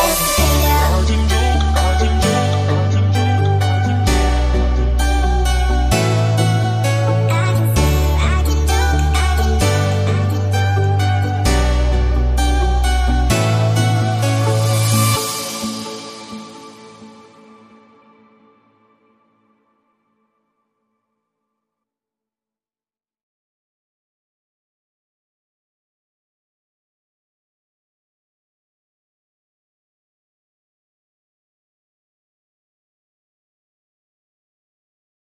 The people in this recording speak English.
Oh.